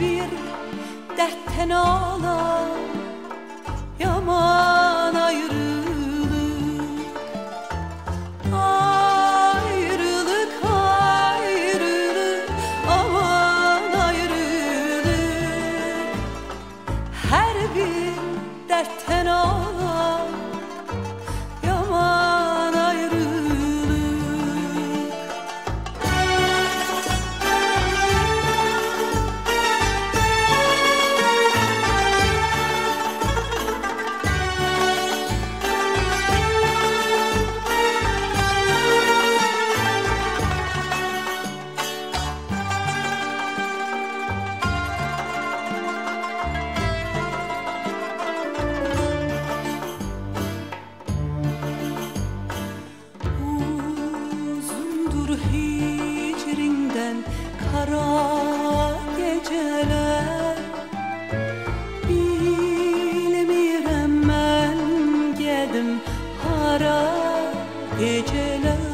bir dərddən ağlar yaman ayrılık Ayrılık ayrılık aman ayrılık. Her bir dertten geceler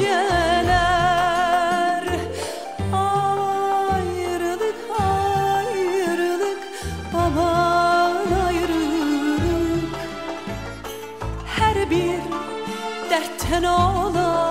geceler. Ayrılık ayrılık aman ayrılık. Her bir dertten ağlar